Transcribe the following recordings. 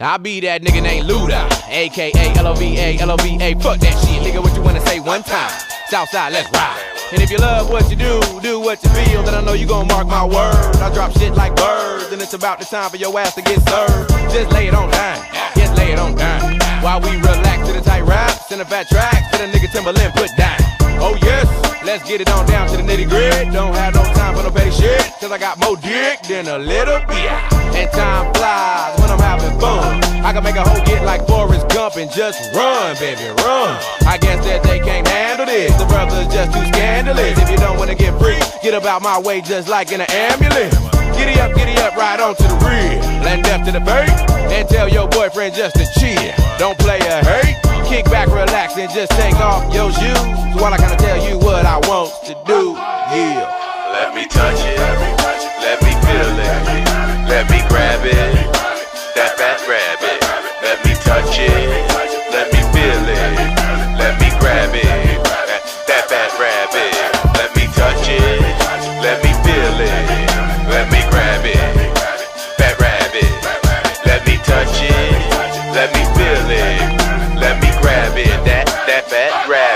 I be that nigga named Luda, aka L-O-V-A, L-O-V-A. Fuck that shit, nigga. What you wanna say one time? Southside, let's ride. And if you love what you do, do what you feel, then I know you gon' mark my word. I drop shit like birds, and it's about the time for your ass to get served. Just lay it on down, just lay it on down. While we relax to the tight raps and the fat tracks that a nigga Timbaland put down. Oh yes, let's get it on down to the nitty gritty. Don't have no time for no petty shit, cause I got more dick than a little bit. And I can make a hoe get like Forrest Gump and just run, baby, run. I guess that they can't handle this. The brother's just too scandalous. If you don't wanna get free, get about my way just like in an ambulance. Giddy up, giddy up, right on to the rear. Land death to the bait, and tell your boyfriend just to chill. Don't play a hate. Kick back, relax, and just take off your shoes. While I kinda tell you what I want to do. Yeah. Let me touch it. Rabbit.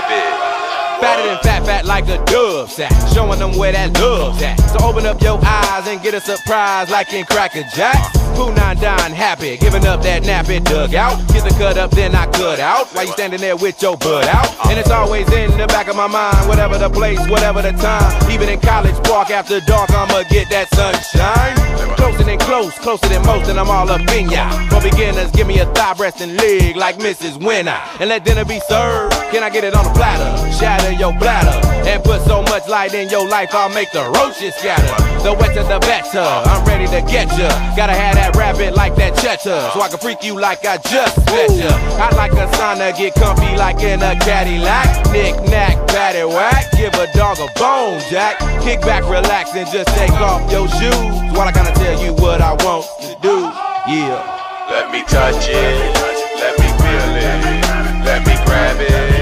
Fatter than fat, fat like a dove sack. Showing them where that love's at. So open up your eyes and get a surprise like in Cracker Jack. Pooh nine dine happy, giving up that nappy dugout. Get the cut up, then I cut out. While you standing there with your butt out. And it's always in the back of my mind, whatever the place, whatever the time. Even in college park after dark, I'ma get that sunshine. Closer than close, closer than most, and I'm all up in ya. For beginners, give me a thigh, breast, and leg like Mrs. Winner. And let dinner be served. Can I get it on a platter? Shatter your bladder. And put so much light in your life, I'll make the roaches scatter. The wetter, the better. I'm ready to get ya. Gotta have that rabbit like that cheddar. So I can freak you like I just met ya. Hot like a sauna, get comfy like in a Cadillac. Knick knack, patty whack. Give a dog a bone, Jack. Kick back, relax, and just take off your shoes. While I gotta tell you what I want to do. Yeah. Let me touch it. Let me feel it. Let me grab it.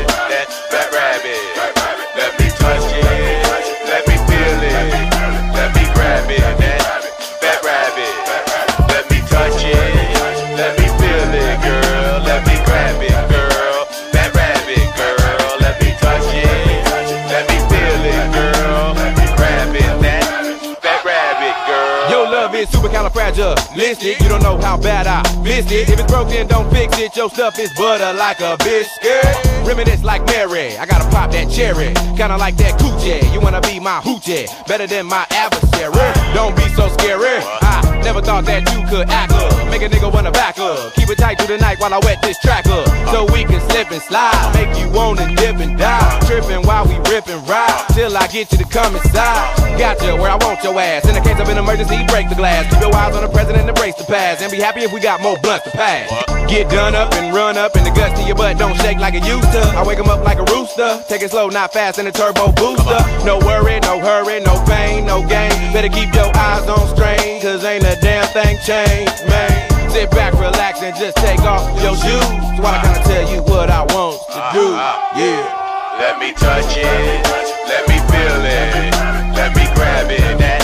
Is supercalifragilistic. You don't know how bad I missed it. If it's broke, then don't fix it. Your stuff is butter like a biscuit. Reminisce like Mary. I gotta pop that cherry. Kinda like that coochie. You wanna be my hoochie. Better than my adversary. Don't be so scary. I never thought that you could act up. Make a nigga wanna back up. Keep it tight through the night while I wet this track up. So we can slip and slide. Make you wanna dip and dive. Tripping while we rip and ride. Till I get you to come inside. Got where I want your ass. In the case of an emergency, break the glass. Keep your eyes on the president and embrace the past. And be happy if we got more blunts to pass. Get done up and run up, in the guts to your butt don't shake like it used to. I wake 'em up like a rooster. Take it slow, not fast, in a turbo booster. No worry, no hurry, no pain, no gain. Better keep your eyes on strain, cause ain't a damn thing changed, man. Sit back, relax, and just take off your shoes. While I gotta tell you what I want to uh-huh. do. Yeah. Let me touch it. Let me feel it. Let me grab it.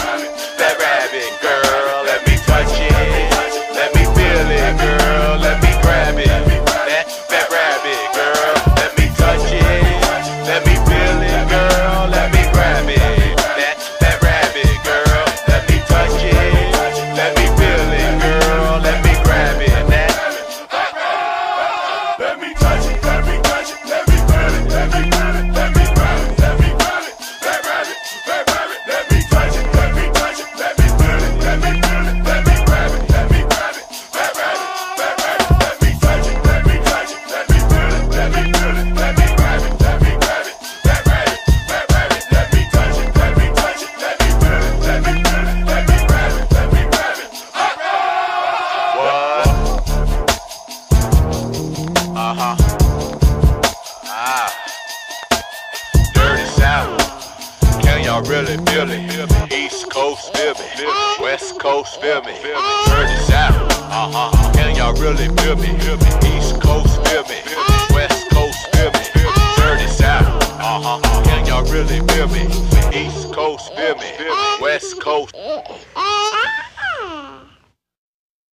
Uh-huh. Ah. Dirty South. Can y'all really feel it? East Coast feel me. West Coast feel me. Dirty South. Uh-huh. Can y'all really feel me? East Coast feel me. West Coast feel me. Dirty South. Uh-huh. Can y'all really feel me? East Coast feel me. West Coast.